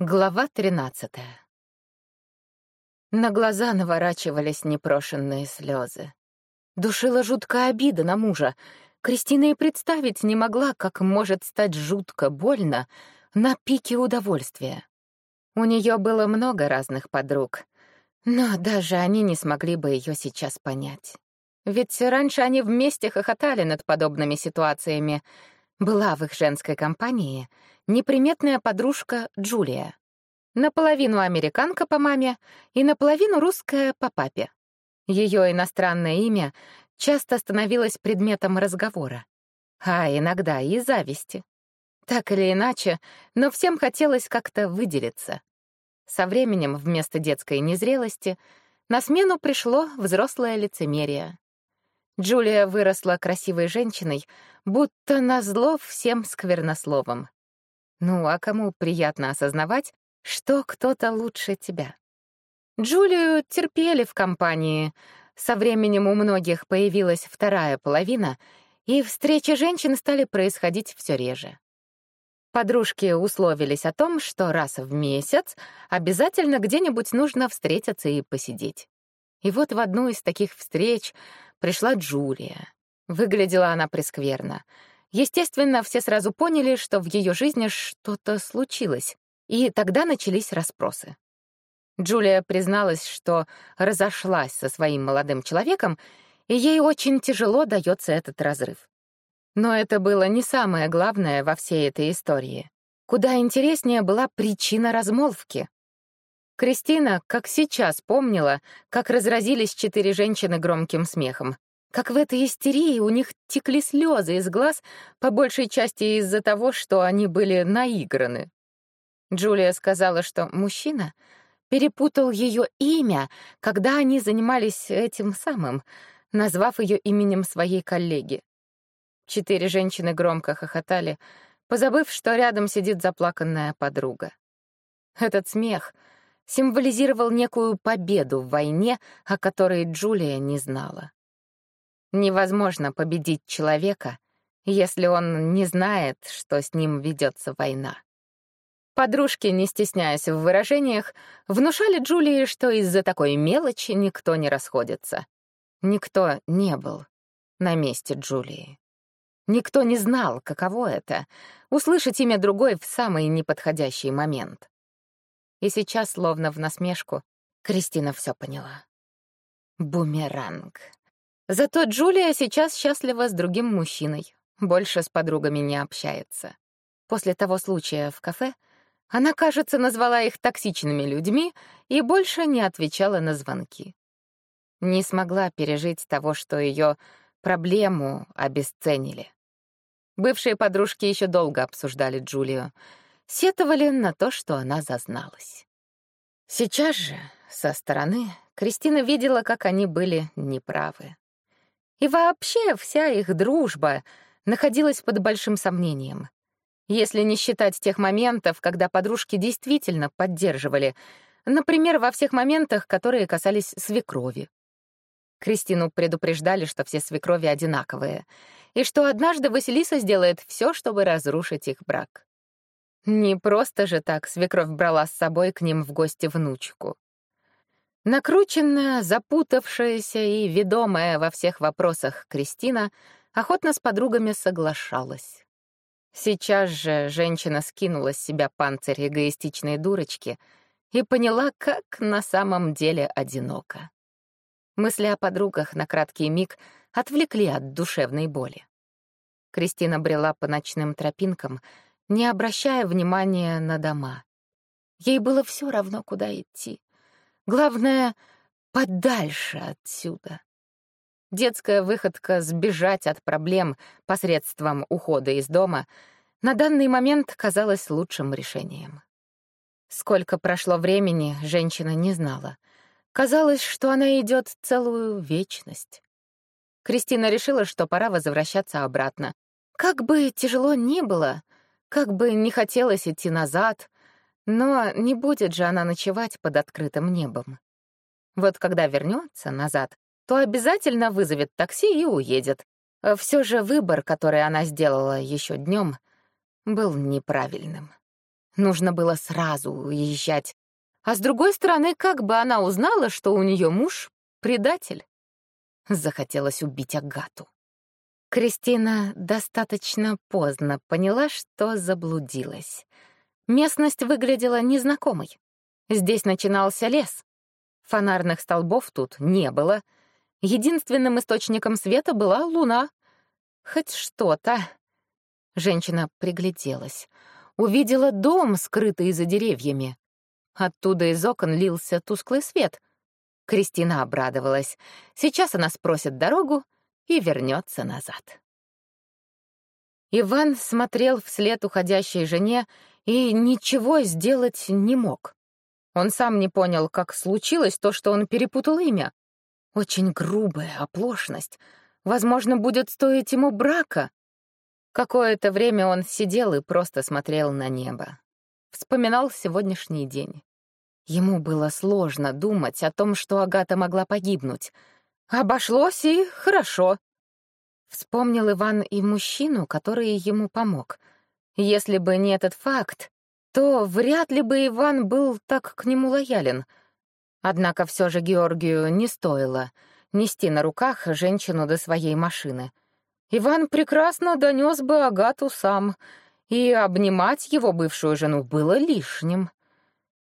Глава тринадцатая. На глаза наворачивались непрошенные слезы. Душила жуткая обида на мужа. Кристина и представить не могла, как может стать жутко больно на пике удовольствия. У нее было много разных подруг, но даже они не смогли бы ее сейчас понять. Ведь раньше они вместе хохотали над подобными ситуациями. Была в их женской компании — неприметная подружка Джулия. Наполовину американка по маме и наполовину русская по папе. Ее иностранное имя часто становилось предметом разговора, а иногда и зависти. Так или иначе, но всем хотелось как-то выделиться. Со временем вместо детской незрелости на смену пришло взрослое лицемерие. Джулия выросла красивой женщиной, будто назло всем сквернословом. Ну, а кому приятно осознавать, что кто-то лучше тебя? Джулию терпели в компании. Со временем у многих появилась вторая половина, и встречи женщин стали происходить все реже. Подружки условились о том, что раз в месяц обязательно где-нибудь нужно встретиться и посидеть. И вот в одну из таких встреч пришла Джулия. Выглядела она прескверно — Естественно, все сразу поняли, что в ее жизни что-то случилось, и тогда начались расспросы. Джулия призналась, что разошлась со своим молодым человеком, и ей очень тяжело дается этот разрыв. Но это было не самое главное во всей этой истории. Куда интереснее была причина размолвки. Кристина, как сейчас, помнила, как разразились четыре женщины громким смехом как в этой истерии у них текли слезы из глаз, по большей части из-за того, что они были наиграны. Джулия сказала, что мужчина перепутал ее имя, когда они занимались этим самым, назвав ее именем своей коллеги. Четыре женщины громко хохотали, позабыв, что рядом сидит заплаканная подруга. Этот смех символизировал некую победу в войне, о которой Джулия не знала. Невозможно победить человека, если он не знает, что с ним ведется война. Подружки, не стесняясь в выражениях, внушали Джулии, что из-за такой мелочи никто не расходится. Никто не был на месте Джулии. Никто не знал, каково это — услышать имя другой в самый неподходящий момент. И сейчас, словно в насмешку, Кристина все поняла. Бумеранг. Зато Джулия сейчас счастлива с другим мужчиной, больше с подругами не общается. После того случая в кафе она, кажется, назвала их токсичными людьми и больше не отвечала на звонки. Не смогла пережить того, что ее проблему обесценили. Бывшие подружки еще долго обсуждали Джулию, сетовали на то, что она зазналась. Сейчас же, со стороны, Кристина видела, как они были неправы. И вообще вся их дружба находилась под большим сомнением. Если не считать тех моментов, когда подружки действительно поддерживали, например, во всех моментах, которые касались свекрови. Кристину предупреждали, что все свекрови одинаковые, и что однажды Василиса сделает все, чтобы разрушить их брак. Не просто же так свекровь брала с собой к ним в гости внучку. Накрученная, запутавшаяся и ведомая во всех вопросах Кристина охотно с подругами соглашалась. Сейчас же женщина скинула с себя панцирь эгоистичной дурочки и поняла, как на самом деле одиноко. Мысли о подругах на краткий миг отвлекли от душевной боли. Кристина брела по ночным тропинкам, не обращая внимания на дома. Ей было все равно, куда идти. Главное, подальше отсюда. Детская выходка сбежать от проблем посредством ухода из дома на данный момент казалась лучшим решением. Сколько прошло времени, женщина не знала. Казалось, что она идет целую вечность. Кристина решила, что пора возвращаться обратно. Как бы тяжело ни было, как бы не хотелось идти назад, но не будет же она ночевать под открытым небом. Вот когда вернется назад, то обязательно вызовет такси и уедет. Все же выбор, который она сделала еще днем, был неправильным. Нужно было сразу уезжать. А с другой стороны, как бы она узнала, что у нее муж — предатель? Захотелось убить Агату. Кристина достаточно поздно поняла, что заблудилась. Местность выглядела незнакомой. Здесь начинался лес. Фонарных столбов тут не было. Единственным источником света была луна. Хоть что-то. Женщина пригляделась. Увидела дом, скрытый за деревьями. Оттуда из окон лился тусклый свет. Кристина обрадовалась. Сейчас она спросит дорогу и вернется назад. Иван смотрел вслед уходящей жене и ничего сделать не мог. Он сам не понял, как случилось то, что он перепутал имя. Очень грубая оплошность. Возможно, будет стоить ему брака. Какое-то время он сидел и просто смотрел на небо. Вспоминал сегодняшний день. Ему было сложно думать о том, что Агата могла погибнуть. Обошлось и хорошо. Вспомнил Иван и мужчину, который ему помог. Если бы не этот факт, то вряд ли бы Иван был так к нему лоялен. Однако все же Георгию не стоило нести на руках женщину до своей машины. Иван прекрасно донес бы Агату сам, и обнимать его бывшую жену было лишним.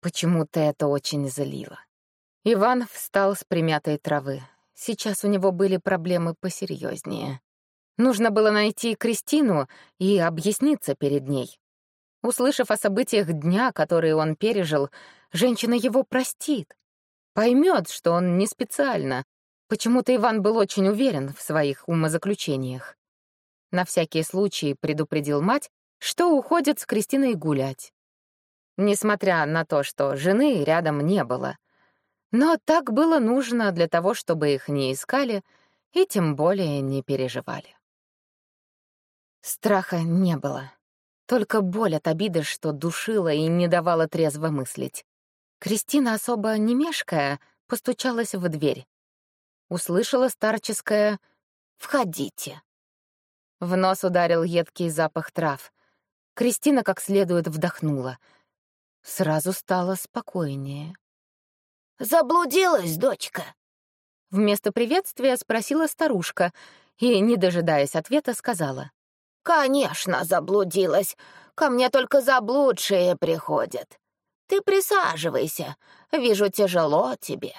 Почему-то это очень злило. Иван встал с примятой травы. Сейчас у него были проблемы посерьезнее. Нужно было найти Кристину и объясниться перед ней. Услышав о событиях дня, которые он пережил, женщина его простит. Поймет, что он не специально. Почему-то Иван был очень уверен в своих умозаключениях. На всякий случай предупредил мать, что уходит с Кристиной гулять. Несмотря на то, что жены рядом не было. Но так было нужно для того, чтобы их не искали и тем более не переживали. Страха не было. Только боль от обиды, что душила и не давала трезво мыслить. Кристина, особо не мешкая, постучалась в дверь. Услышала старческое «Входите». В нос ударил едкий запах трав. Кристина как следует вдохнула. Сразу стало спокойнее. «Заблудилась, дочка?» Вместо приветствия спросила старушка и, не дожидаясь ответа, сказала. «Конечно, заблудилась. Ко мне только заблудшие приходят. Ты присаживайся. Вижу, тяжело тебе».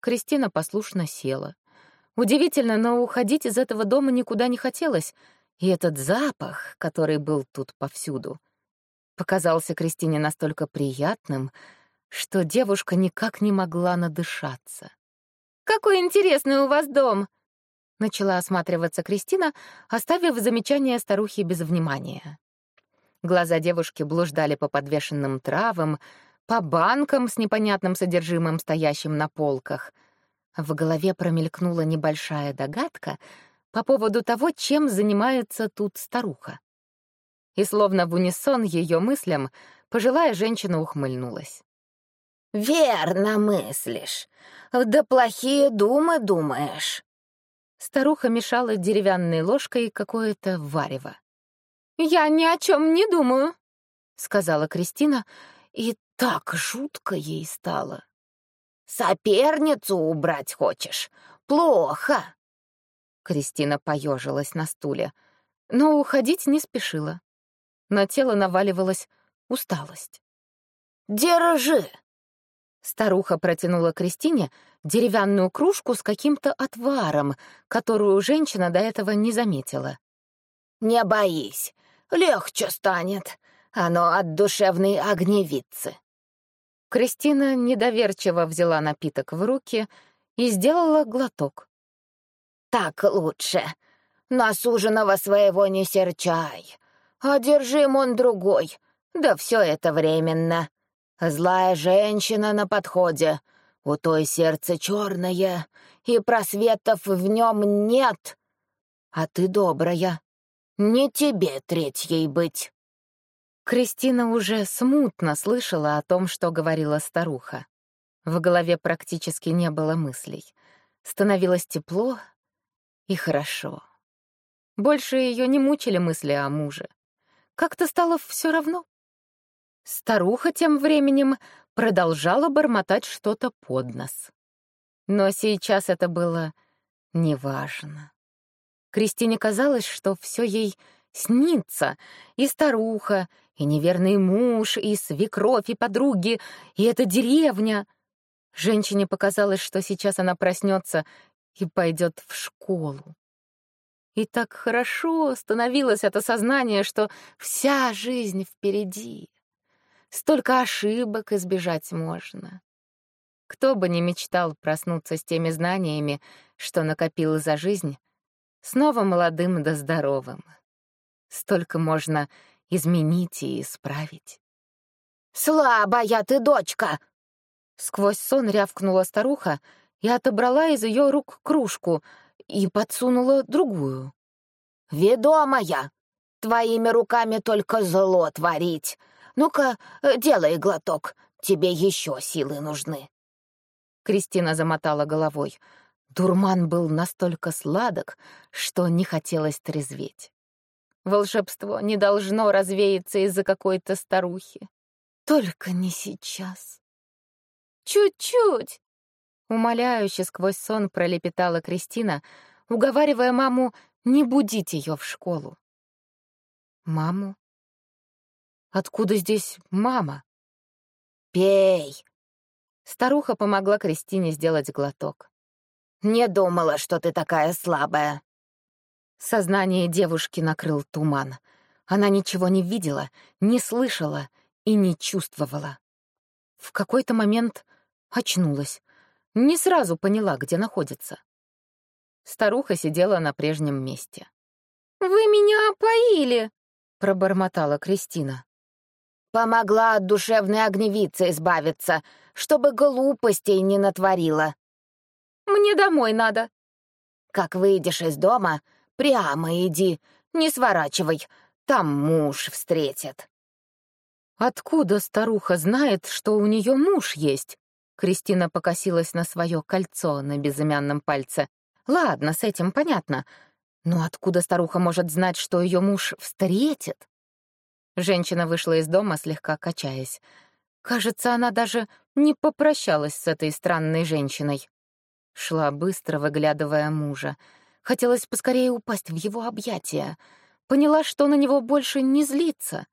Кристина послушно села. Удивительно, но уходить из этого дома никуда не хотелось, и этот запах, который был тут повсюду, показался Кристине настолько приятным, что девушка никак не могла надышаться. «Какой интересный у вас дом!» Начала осматриваться Кристина, оставив замечание старухи без внимания. Глаза девушки блуждали по подвешенным травам, по банкам с непонятным содержимым, стоящим на полках. В голове промелькнула небольшая догадка по поводу того, чем занимается тут старуха. И словно в унисон ее мыслям пожилая женщина ухмыльнулась. «Верно мыслишь. Да плохие думы думаешь. Старуха мешала деревянной ложкой какое-то варево. «Я ни о чем не думаю», — сказала Кристина, и так жутко ей стало. «Соперницу убрать хочешь? Плохо!» Кристина поежилась на стуле, но уходить не спешила. На тело наваливалась усталость. «Держи!» Старуха протянула Кристине деревянную кружку с каким-то отваром, которую женщина до этого не заметила. «Не боись, легче станет. Оно от душевной огневицы». Кристина недоверчиво взяла напиток в руки и сделала глоток. «Так лучше. Насуженного своего не серчай. Одержим он другой. Да все это временно. Злая женщина на подходе. У той сердце черное, и просветов в нем нет. А ты добрая. Не тебе третьей быть. Кристина уже смутно слышала о том, что говорила старуха. В голове практически не было мыслей. Становилось тепло и хорошо. Больше ее не мучили мысли о муже. Как-то стало все равно. Старуха тем временем продолжала бормотать что-то под нос. Но сейчас это было неважно. Кристине казалось, что все ей снится, и старуха, и неверный муж, и свекровь, и подруги, и эта деревня. Женщине показалось, что сейчас она проснется и пойдет в школу. И так хорошо становилось это сознание, что вся жизнь впереди. Столько ошибок избежать можно. Кто бы ни мечтал проснуться с теми знаниями, что накопил за жизнь, снова молодым да здоровым. Столько можно изменить и исправить. «Слабая ты, дочка!» Сквозь сон рявкнула старуха и отобрала из ее рук кружку и подсунула другую. «Ведомая! Твоими руками только зло творить. Ну-ка, делай глоток, тебе еще силы нужны». Кристина замотала головой. Дурман был настолько сладок, что не хотелось трезветь. Волшебство не должно развеяться из-за какой-то старухи. Только не сейчас. Чуть-чуть. Умоляюще сквозь сон пролепетала Кристина, уговаривая маму не будить ее в школу. Маму? Откуда здесь мама? Пей. Старуха помогла Кристине сделать глоток. Не думала, что ты такая слабая. Сознание девушки накрыл туман. Она ничего не видела, не слышала и не чувствовала. В какой-то момент очнулась. Не сразу поняла, где находится. Старуха сидела на прежнем месте. «Вы меня опоили!» — пробормотала Кристина. «Помогла от душевной огневицы избавиться, чтобы глупостей не натворила». «Мне домой надо». «Как выйдешь из дома, Прямо иди, не сворачивай, там муж встретит». «Откуда старуха знает, что у нее муж есть?» Кристина покосилась на свое кольцо на безымянном пальце. «Ладно, с этим понятно. Но откуда старуха может знать, что ее муж встретит?» Женщина вышла из дома, слегка качаясь. Кажется, она даже не попрощалась с этой странной женщиной. Шла быстро, выглядывая мужа. Хотелось поскорее упасть в его объятия. Поняла, что на него больше не злится.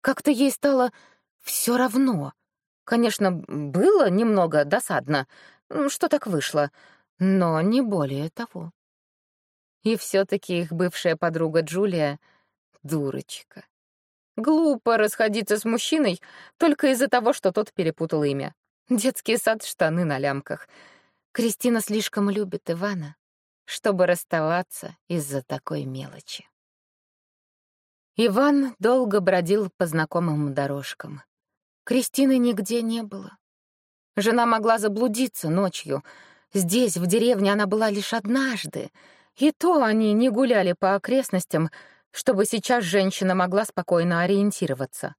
Как-то ей стало все равно. Конечно, было немного досадно, что так вышло, но не более того. И все таки их бывшая подруга Джулия — дурочка. Глупо расходиться с мужчиной только из-за того, что тот перепутал имя. Детский сад, штаны на лямках. Кристина слишком любит Ивана чтобы расставаться из-за такой мелочи. Иван долго бродил по знакомым дорожкам. Кристины нигде не было. Жена могла заблудиться ночью. Здесь, в деревне, она была лишь однажды. И то они не гуляли по окрестностям, чтобы сейчас женщина могла спокойно ориентироваться.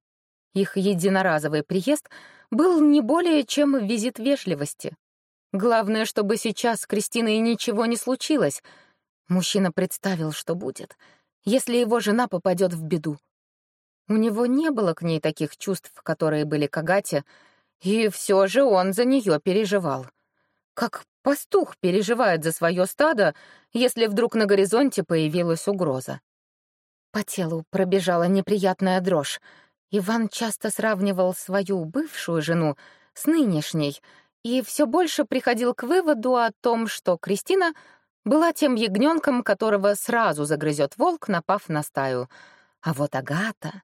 Их единоразовый приезд был не более чем визит вежливости. Главное, чтобы сейчас с Кристиной ничего не случилось. Мужчина представил, что будет, если его жена попадет в беду. У него не было к ней таких чувств, которые были к Агате, и все же он за нее переживал. Как пастух переживает за свое стадо, если вдруг на горизонте появилась угроза. По телу пробежала неприятная дрожь. Иван часто сравнивал свою бывшую жену с нынешней — и все больше приходил к выводу о том, что Кристина была тем ягненком, которого сразу загрызет волк, напав на стаю. А вот Агата...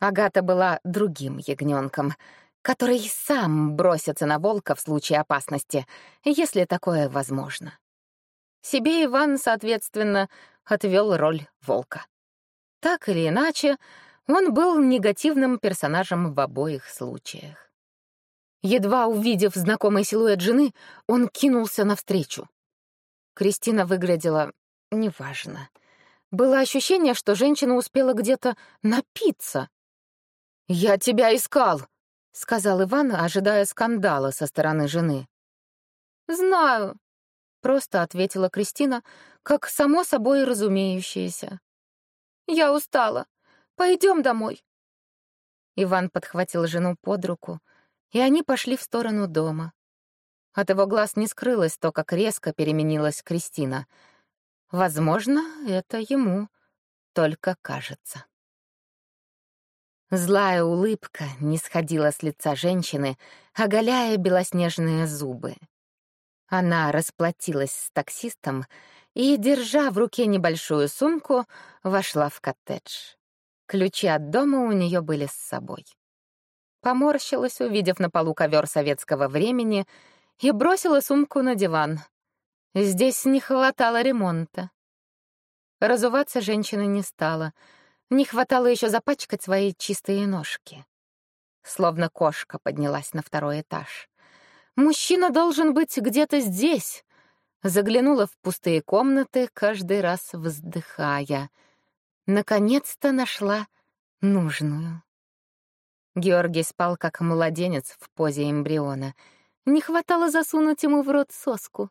Агата была другим ягненком, который сам бросится на волка в случае опасности, если такое возможно. Себе Иван, соответственно, отвел роль волка. Так или иначе, он был негативным персонажем в обоих случаях. Едва увидев знакомый силуэт жены, он кинулся навстречу. Кристина выглядела неважно. Было ощущение, что женщина успела где-то напиться. «Я тебя искал», — сказал Иван, ожидая скандала со стороны жены. «Знаю», — просто ответила Кристина, как само собой разумеющееся. «Я устала. Пойдем домой». Иван подхватил жену под руку, и они пошли в сторону дома. От его глаз не скрылось то, как резко переменилась Кристина. Возможно, это ему только кажется. Злая улыбка не сходила с лица женщины, оголяя белоснежные зубы. Она расплатилась с таксистом и, держа в руке небольшую сумку, вошла в коттедж. Ключи от дома у нее были с собой. Поморщилась, увидев на полу ковер советского времени, и бросила сумку на диван. Здесь не хватало ремонта. Разуваться женщина не стала. Не хватало еще запачкать свои чистые ножки. Словно кошка поднялась на второй этаж. Мужчина должен быть где-то здесь. Заглянула в пустые комнаты, каждый раз вздыхая. Наконец-то нашла нужную. Георгий спал как младенец в позе эмбриона. Не хватало засунуть ему в рот соску.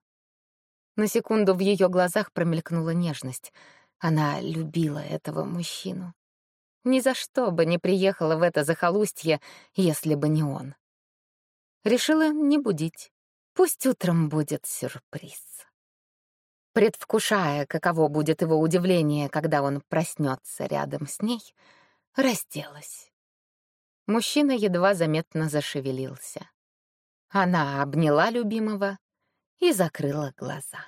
На секунду в ее глазах промелькнула нежность. Она любила этого мужчину. Ни за что бы не приехала в это захолустье, если бы не он. Решила не будить. Пусть утром будет сюрприз. Предвкушая, каково будет его удивление, когда он проснется рядом с ней, разделась. Мужчина едва заметно зашевелился. Она обняла любимого и закрыла глаза.